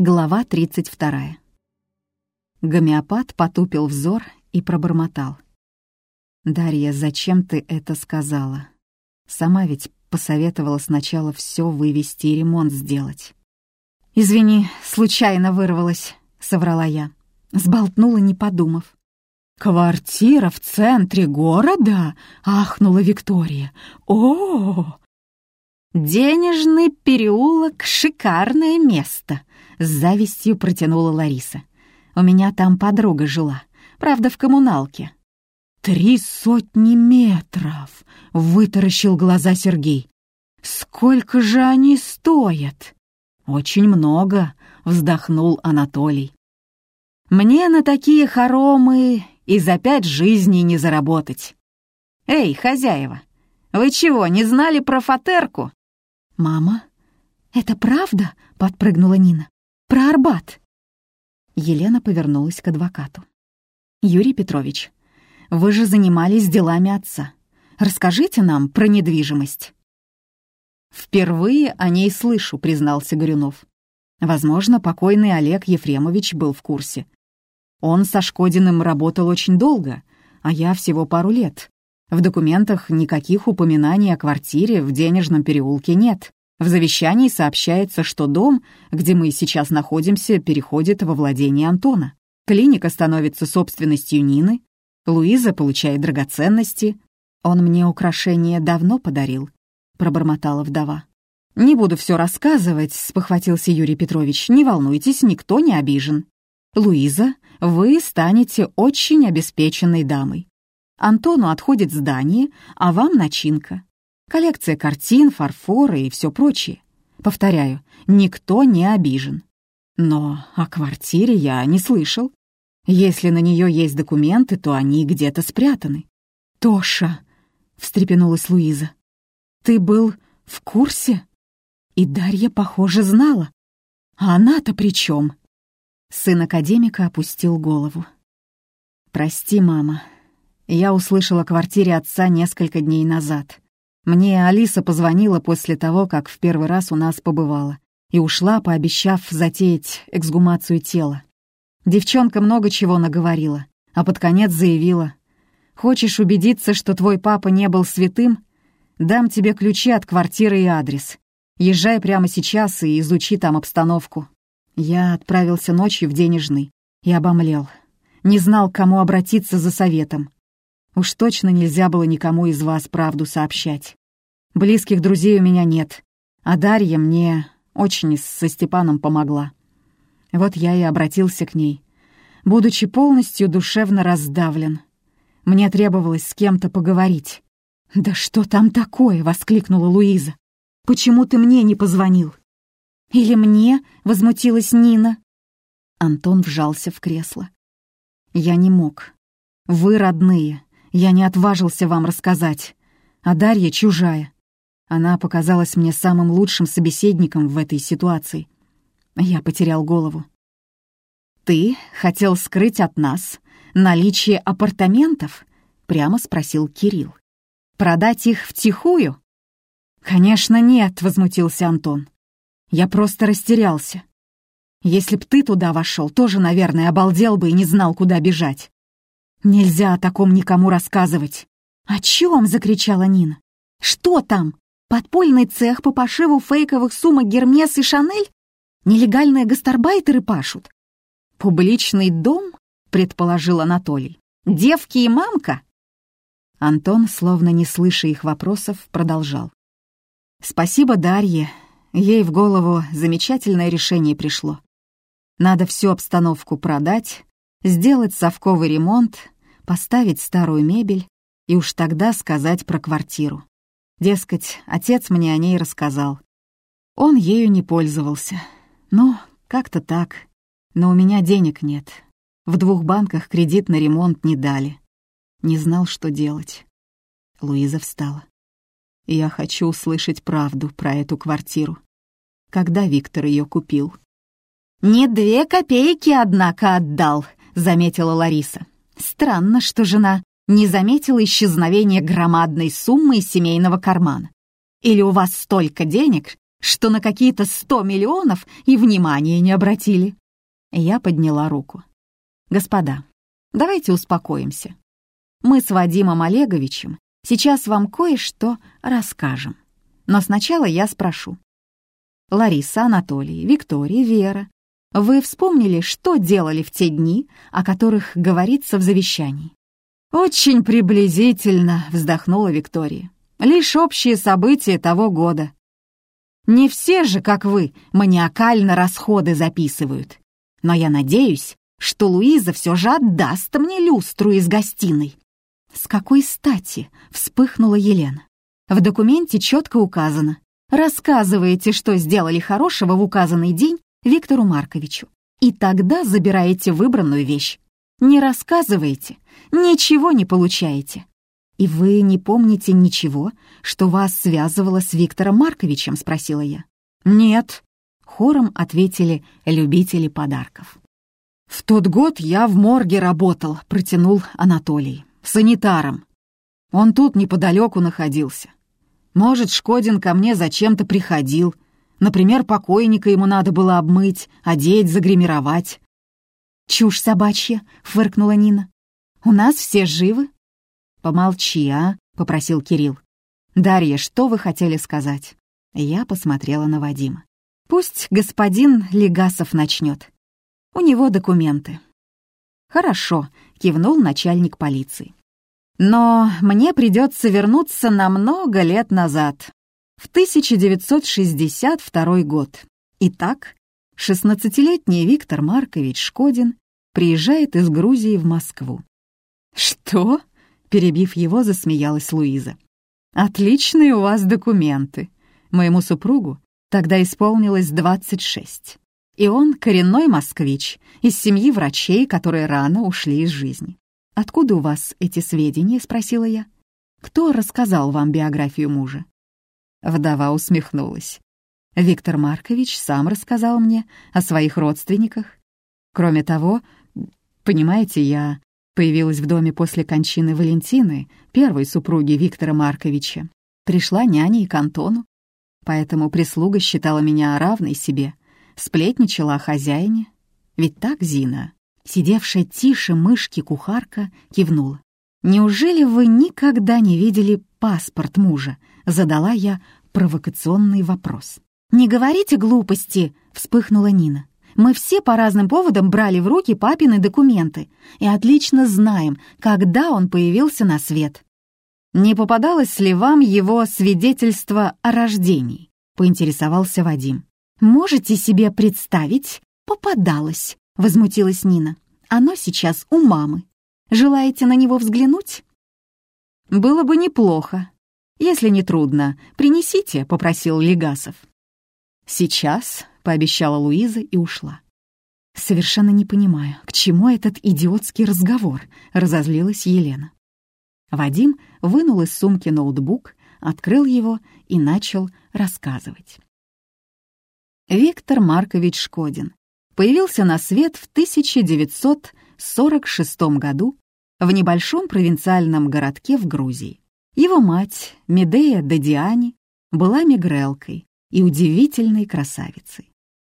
Глава 32. Гомеопат потупил взор и пробормотал. «Дарья, зачем ты это сказала? Сама ведь посоветовала сначала все вывести и ремонт сделать». «Извини, случайно вырвалась», — соврала я. Сболтнула, не подумав. «Квартира в центре города?» — ахнула Виктория. «О, «Денежный переулок — шикарное место», — с завистью протянула Лариса. «У меня там подруга жила, правда, в коммуналке». «Три сотни метров!» — вытаращил глаза Сергей. «Сколько же они стоят?» «Очень много», — вздохнул Анатолий. «Мне на такие хоромы и за пять жизней не заработать. Эй, хозяева, вы чего, не знали про фатерку?» «Мама, это правда?» — подпрыгнула Нина. «Про Арбат». Елена повернулась к адвокату. «Юрий Петрович, вы же занимались делами отца. Расскажите нам про недвижимость». «Впервые о ней слышу», — признался Горюнов. Возможно, покойный Олег Ефремович был в курсе. Он со Шкодиным работал очень долго, а я всего пару лет. В документах никаких упоминаний о квартире в денежном переулке нет. В завещании сообщается, что дом, где мы сейчас находимся, переходит во владение Антона. Клиника становится собственностью Нины. Луиза получает драгоценности. Он мне украшение давно подарил, пробормотала вдова. «Не буду все рассказывать», — спохватился Юрий Петрович. «Не волнуйтесь, никто не обижен. Луиза, вы станете очень обеспеченной дамой. Антону отходит здание, а вам начинка. Коллекция картин, фарфора и все прочее. Повторяю, никто не обижен. Но о квартире я не слышал. Если на нее есть документы, то они где-то спрятаны. «Тоша!» — встрепенулась Луиза. «Ты был в курсе?» И Дарья, похоже, знала. А она-то при чем? Сын академика опустил голову. «Прости, мама, я услышала о квартире отца несколько дней назад. Мне Алиса позвонила после того, как в первый раз у нас побывала, и ушла, пообещав затеять эксгумацию тела. Девчонка много чего наговорила, а под конец заявила. «Хочешь убедиться, что твой папа не был святым? Дам тебе ключи от квартиры и адрес. Езжай прямо сейчас и изучи там обстановку». Я отправился ночью в денежный и обомлел. Не знал, к кому обратиться за советом. Уж точно нельзя было никому из вас правду сообщать. Близких друзей у меня нет, а Дарья мне очень со Степаном помогла. Вот я и обратился к ней, будучи полностью душевно раздавлен. Мне требовалось с кем-то поговорить. «Да что там такое?» — воскликнула Луиза. «Почему ты мне не позвонил?» «Или мне?» — возмутилась Нина. Антон вжался в кресло. «Я не мог. Вы родные, я не отважился вам рассказать. А Дарья чужая. Она показалась мне самым лучшим собеседником в этой ситуации. Я потерял голову. «Ты хотел скрыть от нас наличие апартаментов?» — прямо спросил Кирилл. «Продать их втихую?» «Конечно нет», — возмутился Антон. «Я просто растерялся. Если б ты туда вошел, тоже, наверное, обалдел бы и не знал, куда бежать. «Нельзя о таком никому рассказывать». «О чем?» — закричала Нина. «Что там? Подпольный цех по пошиву фейковых сумок Гермес и Шанель? Нелегальные гастарбайтеры пашут?» «Публичный дом?» — предположил Анатолий. «Девки и мамка?» Антон, словно не слыша их вопросов, продолжал. «Спасибо Дарье. Ей в голову замечательное решение пришло. Надо всю обстановку продать, сделать совковый ремонт, поставить старую мебель и уж тогда сказать про квартиру. Дескать, отец мне о ней рассказал. Он ею не пользовался. Ну, как-то так. Но у меня денег нет. В двух банках кредит на ремонт не дали. Не знал, что делать. Луиза встала. Я хочу услышать правду про эту квартиру. Когда Виктор ее купил? «Не две копейки, однако, отдал», заметила Лариса. Странно, что жена не заметила исчезновения громадной суммы из семейного кармана. Или у вас столько денег, что на какие-то сто миллионов и внимания не обратили. Я подняла руку. Господа, давайте успокоимся. Мы с Вадимом Олеговичем сейчас вам кое-что расскажем. Но сначала я спрошу. Лариса, Анатолий, Виктория, Вера, вы вспомнили, что делали в те дни, о которых говорится в завещании? «Очень приблизительно», — вздохнула Виктория. «Лишь общие события того года. Не все же, как вы, маниакально расходы записывают. Но я надеюсь, что Луиза все же отдаст мне люстру из гостиной». «С какой стати?» — вспыхнула Елена. «В документе четко указано. Рассказываете, что сделали хорошего в указанный день Виктору Марковичу, и тогда забираете выбранную вещь. Не рассказываете, ничего не получаете. И вы не помните ничего, что вас связывало с Виктором Марковичем, спросила я. Нет, хором ответили любители подарков. В тот год я в морге работал, протянул Анатолий, санитаром. Он тут неподалеку находился. Может, Шкодин ко мне зачем-то приходил. Например, покойника ему надо было обмыть, одеть, загримировать. «Чушь собачья», — фыркнула Нина. «У нас все живы». «Помолчи, а», — попросил Кирилл. «Дарья, что вы хотели сказать?» Я посмотрела на Вадима. «Пусть господин Легасов начнет. У него документы». «Хорошо», — кивнул начальник полиции. «Но мне придется вернуться на много лет назад, в 1962 год. Итак, 16-летний Виктор Маркович Шкодин приезжает из Грузии в Москву. «Что?» — перебив его, засмеялась Луиза. «Отличные у вас документы. Моему супругу тогда исполнилось 26. И он коренной москвич, из семьи врачей, которые рано ушли из жизни. «Откуда у вас эти сведения?» — спросила я. «Кто рассказал вам биографию мужа?» Вдова усмехнулась. Виктор Маркович сам рассказал мне о своих родственниках. Кроме того, понимаете, я появилась в доме после кончины Валентины, первой супруги Виктора Марковича. Пришла няней к Антону, поэтому прислуга считала меня равной себе, сплетничала о хозяине. Ведь так, Зина, сидевшая тише мышки кухарка, кивнула. «Неужели вы никогда не видели паспорт мужа?» — задала я провокационный вопрос. «Не говорите глупости!» — вспыхнула Нина. «Мы все по разным поводам брали в руки папины документы и отлично знаем, когда он появился на свет». «Не попадалось ли вам его свидетельство о рождении?» — поинтересовался Вадим. «Можете себе представить? Попадалось!» — возмутилась Нина. «Оно сейчас у мамы. Желаете на него взглянуть?» «Было бы неплохо. Если не трудно, принесите», — попросил Легасов. «Сейчас», — пообещала Луиза и ушла. «Совершенно не понимаю, к чему этот идиотский разговор», — разозлилась Елена. Вадим вынул из сумки ноутбук, открыл его и начал рассказывать. Виктор Маркович Шкодин появился на свет в 1946 году в небольшом провинциальном городке в Грузии. Его мать, Медея Дадиани, была мигрелкой, и удивительной красавицей.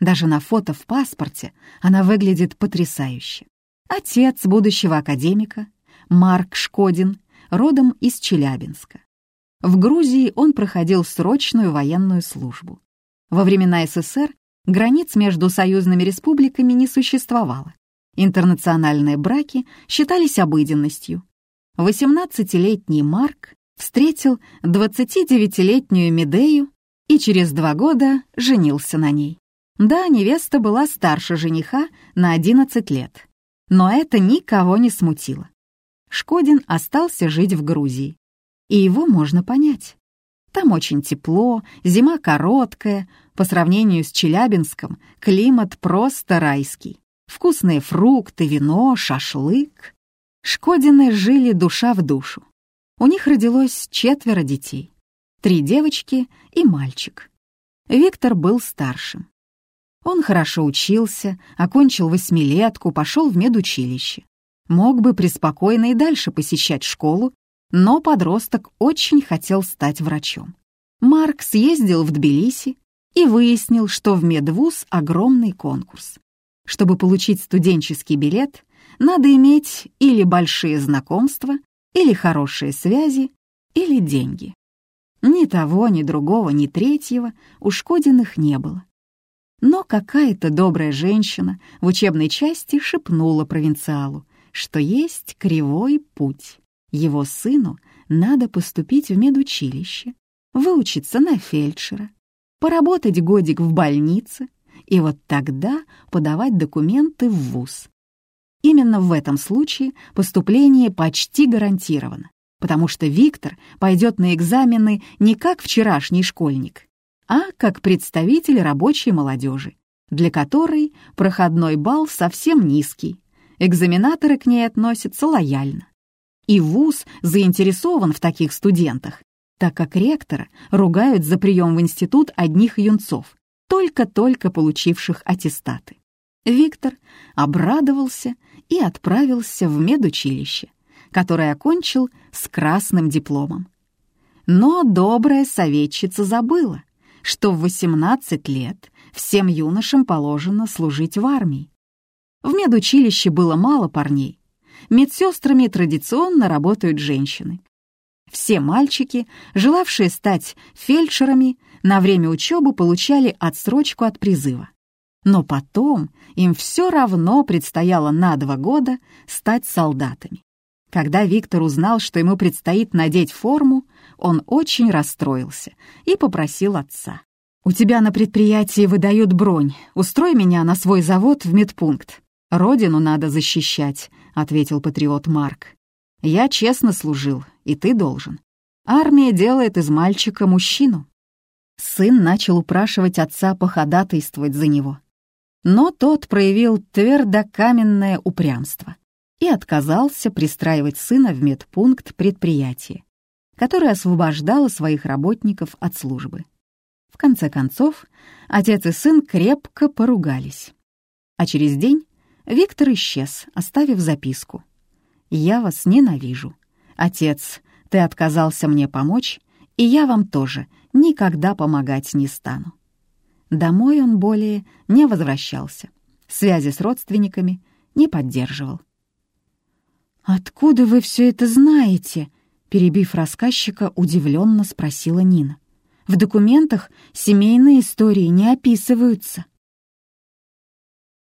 Даже на фото в паспорте она выглядит потрясающе. Отец будущего академика, Марк Шкодин, родом из Челябинска. В Грузии он проходил срочную военную службу. Во времена СССР границ между союзными республиками не существовало. Интернациональные браки считались обыденностью. 18-летний Марк встретил 29-летнюю Медею и через два года женился на ней. Да, невеста была старше жениха на 11 лет, но это никого не смутило. Шкодин остался жить в Грузии, и его можно понять. Там очень тепло, зима короткая, по сравнению с Челябинском климат просто райский. Вкусные фрукты, вино, шашлык. Шкодины жили душа в душу. У них родилось четверо детей три девочки и мальчик. Виктор был старшим. Он хорошо учился, окончил восьмилетку, пошел в медучилище. Мог бы преспокойно и дальше посещать школу, но подросток очень хотел стать врачом. Марк съездил в Тбилиси, и выяснил, что в медвуз огромный конкурс. Чтобы получить студенческий билет, надо иметь или большие знакомства, или хорошие связи, или деньги. Ни того, ни другого, ни третьего у Шкодиных не было. Но какая-то добрая женщина в учебной части шепнула провинциалу, что есть кривой путь. Его сыну надо поступить в медучилище, выучиться на фельдшера, поработать годик в больнице и вот тогда подавать документы в ВУЗ. Именно в этом случае поступление почти гарантировано, потому что Виктор пойдет на экзамены не как вчерашний школьник, а как представитель рабочей молодежи, для которой проходной балл совсем низкий, экзаменаторы к ней относятся лояльно. И ВУЗ заинтересован в таких студентах, так как ректора ругают за прием в институт одних юнцов, только-только получивших аттестаты. Виктор обрадовался и отправился в медучилище, которое окончил с красным дипломом. Но добрая советчица забыла, что в 18 лет всем юношам положено служить в армии. В медучилище было мало парней. Медсестрами традиционно работают женщины. Все мальчики, желавшие стать фельдшерами, на время учебы получали отсрочку от призыва. Но потом им все равно предстояло на два года стать солдатами. Когда Виктор узнал, что ему предстоит надеть форму, он очень расстроился и попросил отца. «У тебя на предприятии выдают бронь. Устрой меня на свой завод в медпункт. Родину надо защищать», — ответил патриот Марк. «Я честно служил, и ты должен. Армия делает из мальчика мужчину». Сын начал упрашивать отца походатайствовать за него. Но тот проявил твердокаменное упрямство и отказался пристраивать сына в медпункт предприятия, которое освобождало своих работников от службы. В конце концов, отец и сын крепко поругались. А через день Виктор исчез, оставив записку. «Я вас ненавижу. Отец, ты отказался мне помочь, и я вам тоже никогда помогать не стану». Домой он более не возвращался, связи с родственниками не поддерживал. «Откуда вы все это знаете?» Перебив рассказчика, удивленно спросила Нина. «В документах семейные истории не описываются».